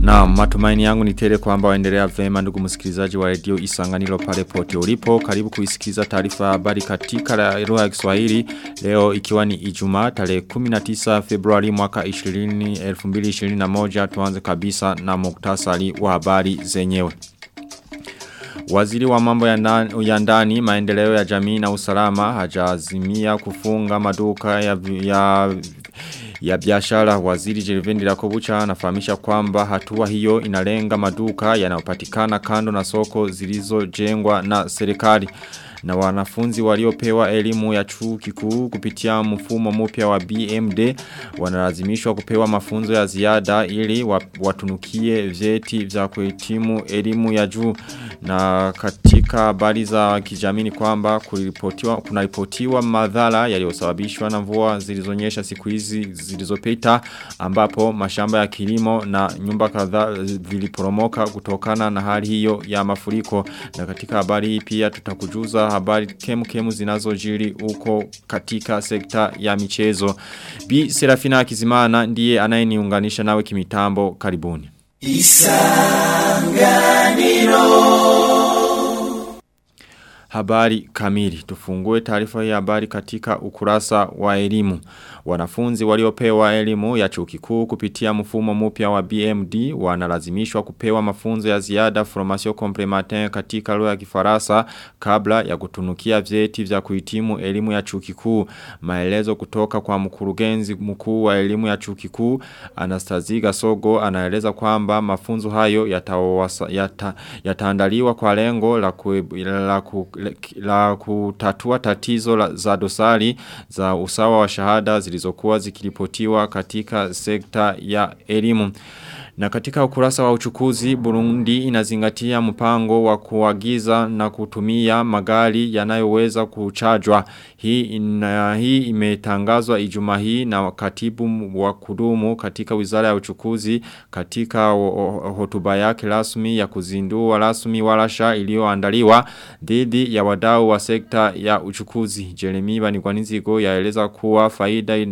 Na matumaini yangu ni tele kwamba waendelea vema ndugu msikilizaji wa radio Isanganiro pale pote ulipo. Karibu kuisikiza taarifa ya habari katika lugha ya Kiswahili leo ikiwa ni Ijumaa tarehe 19 Februari mwaka 20 2021 tuanze kabisa na muktasari wa habari zenyewe. Waziri wa mambo ya ndani, ya ndani maendeleo ya jamii na usalama hajazimia kufunga maduka ya, ya ya biashara. Waziri Jerivendi Rakobucha anafahamisha kwamba hatua hiyo inalenga maduka yanayopatikana kando na soko zilizojengwa na serikali. Na wanafunzi waliopewa elimu ya chuo kikuu kupitia mfumo mpya wa BMD wanalazimishwa kupewa mafunzo ya ziada ili watunukie vyeti vya kuhitimu elimu ya juu. Na katika habari za kijamii kwamba kuliripotiwa kunaripotiwa madhara yaliyosababishwa na mvua zilizonyesha siku hizi zilizopita ambapo mashamba ya kilimo na nyumba kadhaa ziliporomoka kutokana na hali hiyo ya mafuriko na katika habari hii pia tutakujuza habari kemu kemu zinazojiri huko katika sekta ya michezo. Bi Serafina Akizimana ndiye anayeniunganisha nawe kimitambo karibuni. Isanganiro Habari kamili. Tufungue taarifa ya habari katika ukurasa wa elimu. Wanafunzi waliopewa elimu ya chuo kikuu kupitia mfumo mpya wa BMD wanalazimishwa kupewa mafunzo ya ziada formation complémentaire katika lugha ya Kifaransa kabla ya kutunukia vyeti vya kuhitimu elimu ya chuo kikuu. Maelezo kutoka kwa mkurugenzi mkuu wa elimu ya chuo kikuu Anastasia Gasogo anaeleza kwamba mafunzo hayo yataandaliwa yata kwa lengo la, kue, la, ku, la kutatua tatizo la, za dosari za usawa wa shahada zilizokuwa zikiripotiwa katika sekta ya elimu. Na katika ukurasa wa uchukuzi, Burundi inazingatia mpango wa kuagiza na kutumia magari yanayoweza kuchajwa. Hii, ina, hii imetangazwa ijuma hii na katibu wa kudumu katika wizara ya uchukuzi katika hotuba yake rasmi ya kuzindua rasmi warasha iliyoandaliwa dhidi ya wadau wa sekta ya uchukuzi. Jeremy Banigwanizigo yaeleza kuwa faida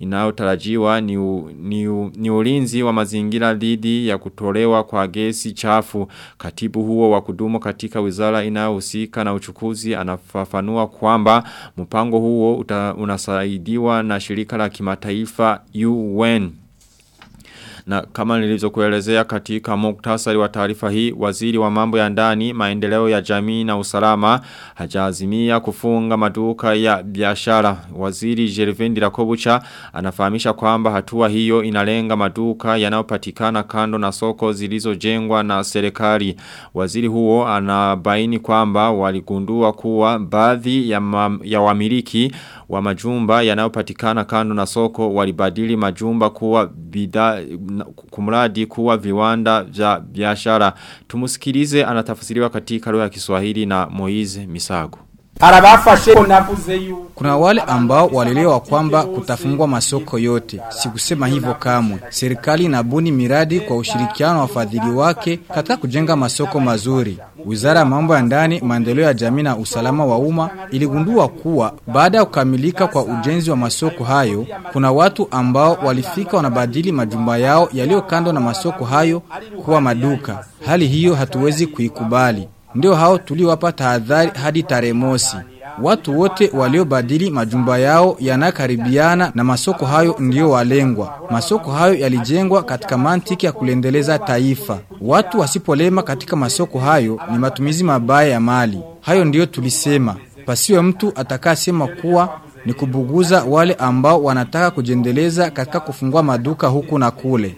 inayotarajiwa ni, u, ni, u, ni ulinzi wa mazingira dhidi ya kutolewa kwa gesi chafu. Katibu huo wa kudumu katika wizara inayohusika na uchukuzi anafafanua kwamba mpango huo uta, unasaidiwa na shirika la kimataifa UN. Na kama nilivyokuelezea katika muktasari wa taarifa hii, waziri wa mambo ya ndani, maendeleo ya jamii na usalama hajaazimia kufunga maduka ya biashara. Waziri Jervendi Rakobucha anafahamisha kwamba hatua hiyo inalenga maduka yanayopatikana kando na soko zilizojengwa na serikali. Waziri huo anabaini kwamba waligundua kuwa baadhi ya, ya wamiliki wa majumba yanayopatikana kando na soko walibadili majumba kuwa bidhaa kumradi kuwa viwanda vya biashara. Tumusikilize anatafasiriwa katika lugha ya Kiswahili na Moize Misago. Kuna wale ambao walilewa kwamba kutafungwa masoko yote. Sikusema hivyo kamwe. Serikali inabuni miradi kwa ushirikiano wa wafadhili wake katika kujenga masoko mazuri. Wizara ya mambo ya ndani, maendeleo ya jamii na usalama wa umma iligundua kuwa baada ya kukamilika kwa ujenzi wa masoko hayo, kuna watu ambao walifika wanabadili majumba yao yaliyo kando na masoko hayo kuwa maduka. Hali hiyo hatuwezi kuikubali. Ndio hao tuliwapa tahadhari hadi tarehe mosi. Watu wote waliobadili majumba yao yanakaribiana na masoko hayo ndio walengwa. Masoko hayo yalijengwa katika mantiki ya kulendeleza taifa. Watu wasipolema katika masoko hayo ni matumizi mabaya ya mali. Hayo ndio tulisema. Pasiwe mtu atakasema kuwa ni kubuguza wale ambao wanataka kujendeleza katika kufungua maduka huku na kule.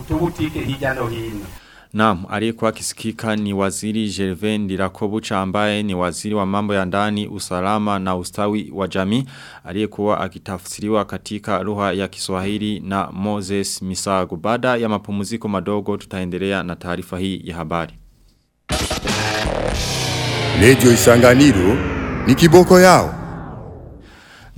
Utubutike hijano hino. Naam, aliyekuwa kisikika ni waziri Gervais Ndirakobucha ambaye ni waziri wa mambo ya ndani, usalama na ustawi wa jamii. Aliyekuwa akitafsiriwa katika lugha ya Kiswahili na Moses Misago. Baada ya mapumziko madogo tutaendelea na taarifa hii ya habari. Radio Isanganiro ni kiboko yao.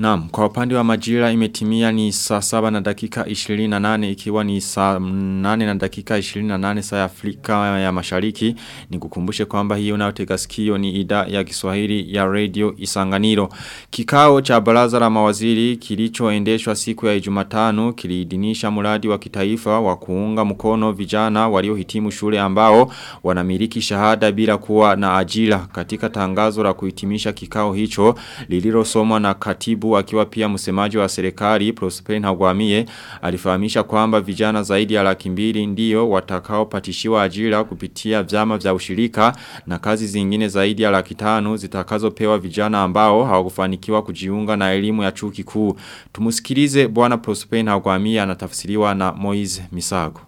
Naam, kwa upande wa majira imetimia ni saa saba na dakika 28 ikiwa ni saa 8 na dakika 28 saa ya Afrika ya mashariki. Ni kukumbushe kwamba hiyo unayotega sikio ni ida ya Kiswahili ya Radio Isanganiro. Kikao cha baraza la mawaziri kilichoendeshwa siku ya Jumatano kiliidinisha mradi wa kitaifa wa kuunga mkono vijana waliohitimu shule ambao wanamiliki shahada bila kuwa na ajira. Katika tangazo la kuhitimisha kikao hicho lililosomwa na katibu akiwa pia msemaji wa serikali Prosper Ntagwamiye alifahamisha kwamba vijana zaidi ya laki mbili ndio watakaopatishiwa ajira kupitia vyama vya ushirika na kazi zingine zaidi ya laki tano zitakazopewa vijana ambao hawakufanikiwa kujiunga na elimu ya chuo kikuu. Tumusikilize bwana Prosper Ntagwamiye anatafsiriwa na Moise Misago.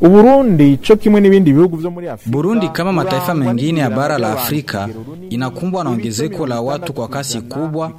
Uburundi cho kimwe n'ibindi bihugu vyo muri Afrika Burundi kama mataifa mengine ya bara la Afrika inakumbwa na ongezeko la watu kwa kasi kubwa,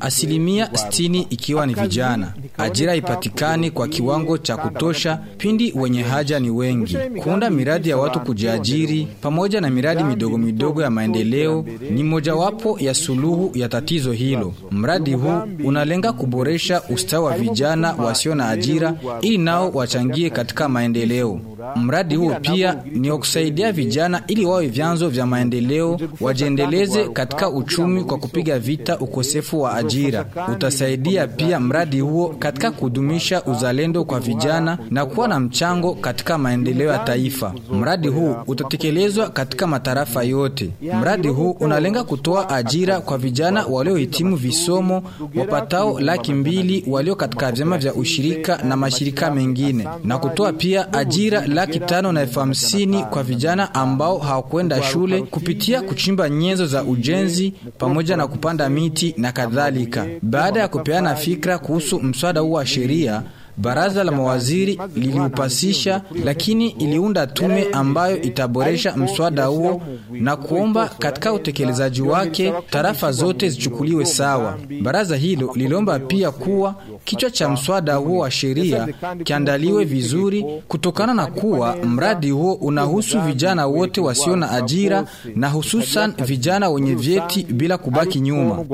asilimia 60 ikiwa ni vijana. Ajira ipatikani kwa kiwango cha kutosha pindi wenye haja ni wengi. Kuunda miradi ya watu kujiajiri pamoja na miradi midogo midogo ya maendeleo ni mojawapo ya suluhu ya tatizo hilo. Mradi huu unalenga kuboresha ustawi wa vijana wasio na ajira ili nao wachangie katika maendeleo. Mradi huo pia ni wa kusaidia vijana ili wawe vyanzo vya maendeleo, wajiendeleze katika uchumi kwa kupiga vita ukosefu wa ajira. Utasaidia pia mradi huo katika kudumisha uzalendo kwa vijana na kuwa na mchango katika maendeleo ya taifa. Mradi huu utatekelezwa katika matarafa yote. Mradi huu unalenga kutoa ajira kwa vijana waliohitimu visomo wapatao laki mbili walio katika vyama vya ushirika na mashirika mengine na kutoa pia ajira laki tano na elfu hamsini kwa vijana ambao hawakwenda shule kupitia kuchimba nyenzo za ujenzi pamoja na kupanda miti na kadhalika. Baada ya kupeana fikra kuhusu mswada huu wa sheria, Baraza la mawaziri liliupasisha lakini iliunda tume ambayo itaboresha mswada huo na kuomba katika utekelezaji wake tarafa zote zichukuliwe sawa. Baraza hilo liliomba pia kuwa kichwa cha mswada huo wa sheria kiandaliwe vizuri kutokana na kuwa mradi huo unahusu vijana wote wasio na ajira na hususan vijana wenye vyeti bila kubaki nyuma.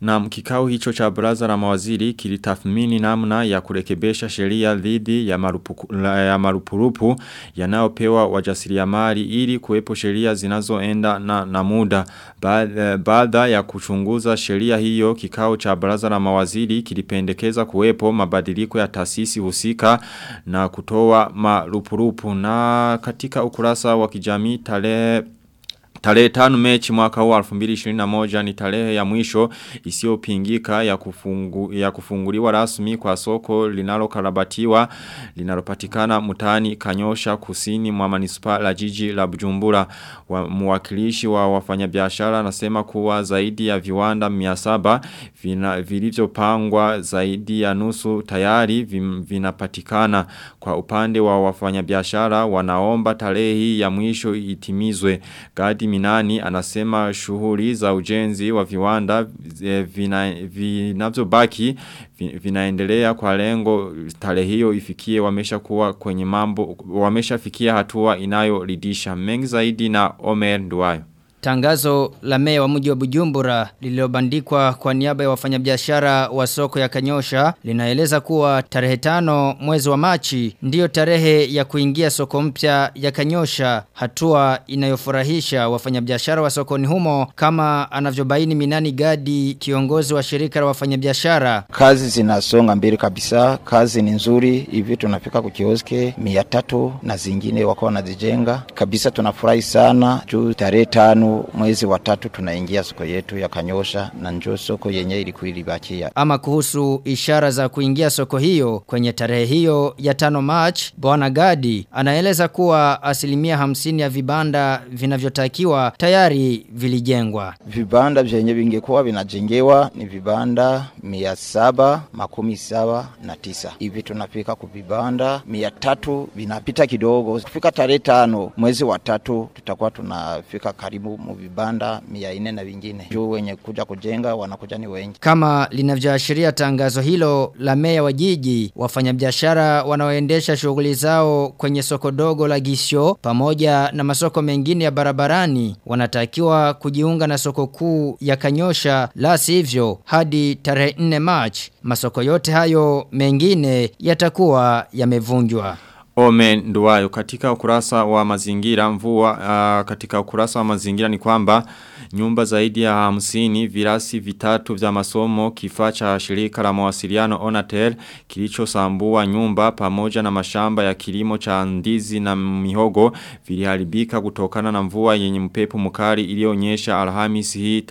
Na mkikao hicho cha baraza la mawaziri kilitathmini namna ya kurekebesha sheria dhidi ya, ya marupurupu yanayopewa wajasiriamali ili kuwepo sheria zinazoenda na, na muda. Baada ya kuchunguza sheria hiyo kikao cha baraza la mawaziri kilipendekeza kuwepo mabadiliko ya taasisi husika na kutoa marupurupu. Na katika ukurasa wa kijamii tarehe Tarehe tano mechi mwaka huu 2021 ni tarehe ya mwisho isiyopingika ya, kufungu, ya kufunguliwa rasmi kwa soko linalokarabatiwa linalopatikana mtaani kanyosha kusini mwa manispaa la jiji la Bujumbura. Wa, mwakilishi wa wafanyabiashara anasema kuwa zaidi ya viwanda 700 vina vilivyopangwa zaidi ya nusu tayari vinapatikana. Kwa upande wa wafanyabiashara wanaomba tarehe ya mwisho itimizwe. Gadi Minani anasema shughuli za ujenzi wa viwanda vinavyobaki vina vinaendelea kwa lengo tarehe hiyo ifikie wamesha kuwa kwenye mambo wameshafikia hatua inayoridhisha mengi zaidi na Omer Nduwayo. Tangazo la meya wa mji wa Bujumbura lililobandikwa kwa niaba ya wafanyabiashara wa soko ya Kanyosha linaeleza kuwa tarehe tano mwezi wa Machi ndiyo tarehe ya kuingia soko mpya ya Kanyosha, hatua inayofurahisha wafanyabiashara wa sokoni humo kama anavyobaini Minani Gadi kiongozi wa shirika la wafanyabiashara. Kazi zinasonga mbele kabisa, kazi ni nzuri, hivi tunafika kwa kioske 300 na zingine wako wanazijenga. Kabisa tunafurahi sana juu tarehe tano mwezi wa tatu tunaingia soko yetu ya Kanyosha na njo soko yenye ilikuwa ilibakia. Ama kuhusu ishara za kuingia soko hiyo kwenye tarehe hiyo ya tano March, Bwana Gadi anaeleza kuwa asilimia hamsini ya vibanda vinavyotakiwa tayari vilijengwa. Vibanda vyenye vingekuwa vinajengewa ni vibanda mia saba makumi saba na tisa. Hivi tunafika kuvibanda mia tatu vinapita kidogo. Kufika tarehe tano mwezi wa tatu tutakuwa tunafika karibu watu mu vibanda mia na vingine juu wenye kuja kujenga wanakuja ni wengi. Kama linavyoashiria tangazo hilo la meya wa jiji, wafanyabiashara wanaoendesha shughuli zao kwenye soko dogo la Gisho pamoja na masoko mengine ya barabarani wanatakiwa kujiunga na soko kuu ya Kanyosha la sivyo hadi tarehe 4 March. Masoko yote hayo mengine yatakuwa yamevunjwa. Omen Nduwayo. Katika ukurasa wa mazingira mvua uh, katika ukurasa wa mazingira ni kwamba nyumba zaidi ya hamsini virasi vitatu vya masomo kifaa cha shirika la mawasiliano Onatel kilichosambua nyumba pamoja na mashamba ya kilimo cha ndizi na mihogo viliharibika kutokana na mvua yenye mpepo mkali iliyonyesha alhamis hii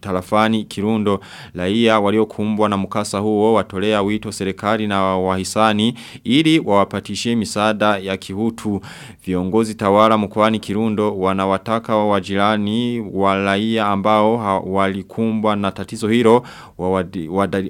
tarafani Kirundo. Raia waliokumbwa na mkasa huo watolea wito serikali na wahisani ili wawapatishie misaada ya kihutu viongozi tawala mkoani Kirundo wanawataka wa wajirani wa raia ambao walikumbwa na tatizo hilo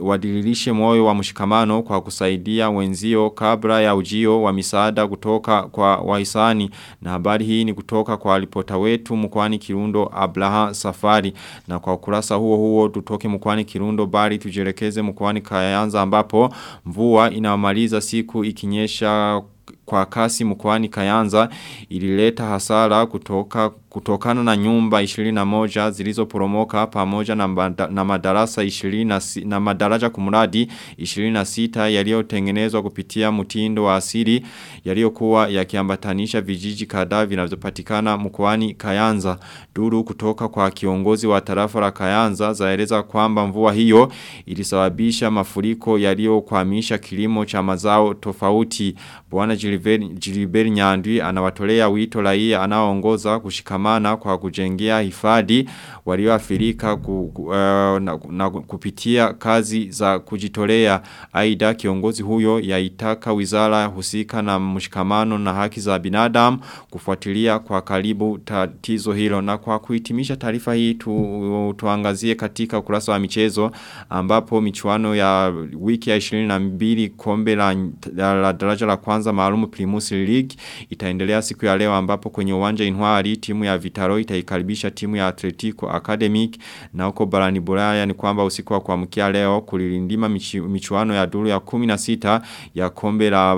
wadililishe moyo wa mshikamano kwa kusaidia wenzio kabla ya ujio wa misaada kutoka kwa wahisani. Na habari hii ni kutoka kwa ripota wetu mkoani Kirundo Abraha Safari. Na kwa ukurasa huo huo tutoke mkoani Kirundo bali tujelekeze mkoani Kayanza ambapo mvua inamaliza siku ikinyesha kwa kasi mkoani Kayanza ilileta hasara kutoka kutokana na nyumba 21 zilizoporomoka pamoja na, mbada, na madarasa 20 na, na madaraja kumradi 26 yaliyotengenezwa kupitia mtindo wa asili yaliyokuwa yakiambatanisha vijiji kadhaa vinavyopatikana mkoani Kayanza. Duru kutoka kwa kiongozi wa tarafa la Kayanza zaeleza kwamba mvua hiyo ilisababisha mafuriko yaliyokwamisha kilimo cha mazao tofauti. Bwana Jiliberi Nyandwi anawatolea wito raia anaoongoza kushikamana kwa kujengea hifadhi walioathirika ku, ku, uh, na, na kupitia kazi za kujitolea. Aida kiongozi huyo yaitaka wizara husika na mshikamano na haki za binadamu kufuatilia kwa karibu tatizo hilo. Na kwa kuhitimisha taarifa hii tu, tuangazie katika ukurasa wa michezo ambapo michuano ya wiki ya 22 kombe la, la, la daraja la kwanza maalumu Primus League itaendelea siku ya leo ambapo kwenye uwanja Inwari timu ya Vitaro itaikaribisha timu ya Atletico Academic na huko barani Bulaya ni kwamba usiku wa kuamkia leo kulilindima michuano ya duru ya 16 ya kombe la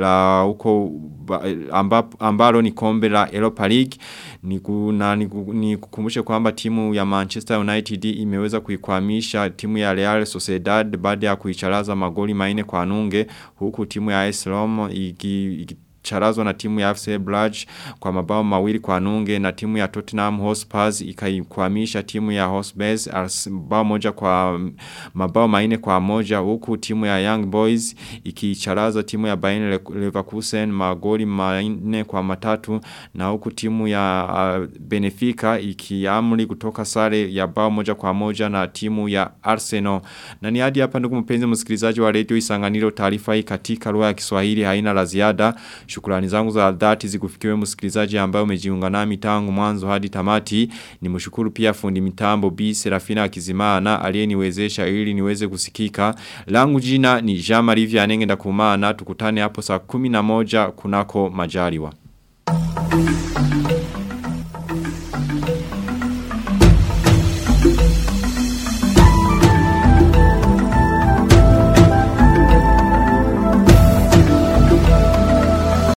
la huko ambalo ni kombe la Europa League. Ni, kuna, ni, kukumbusha kwamba timu ya Manchester United imeweza kuikwamisha timu ya Real Sociedad baada ya kuicharaza magoli maine kwa nunge huku timu ya AS Roma iki, iki charazwa na timu ya FC Blage kwa mabao mawili kwa nunge na timu ya Tottenham Hotspur ikaikwamisha timu ya Hotspurs bao moja kwa mabao maine kwa moja huku timu ya Young Boys ikicharaza timu ya Bayern Leverkusen magoli maine kwa matatu na huku timu ya uh, Benfica ikiamri kutoka sare ya bao moja kwa moja na timu ya Arsenal. Na ni hadi hapa ndugu mpenzi msikilizaji wa Radio Isanganiro taarifa hii katika lugha ya Kiswahili haina la ziada Shukrani zangu za dhati zikufikiwe msikilizaji ambaye umejiunga nami tangu mwanzo hadi tamati. Nimshukuru pia fundi mitambo B Serafina Akizimana aliyeniwezesha ili niweze kusikika. Langu jina ni Jean Marie Vianenge ndakumana tukutane hapo saa 11 kunako majaliwa.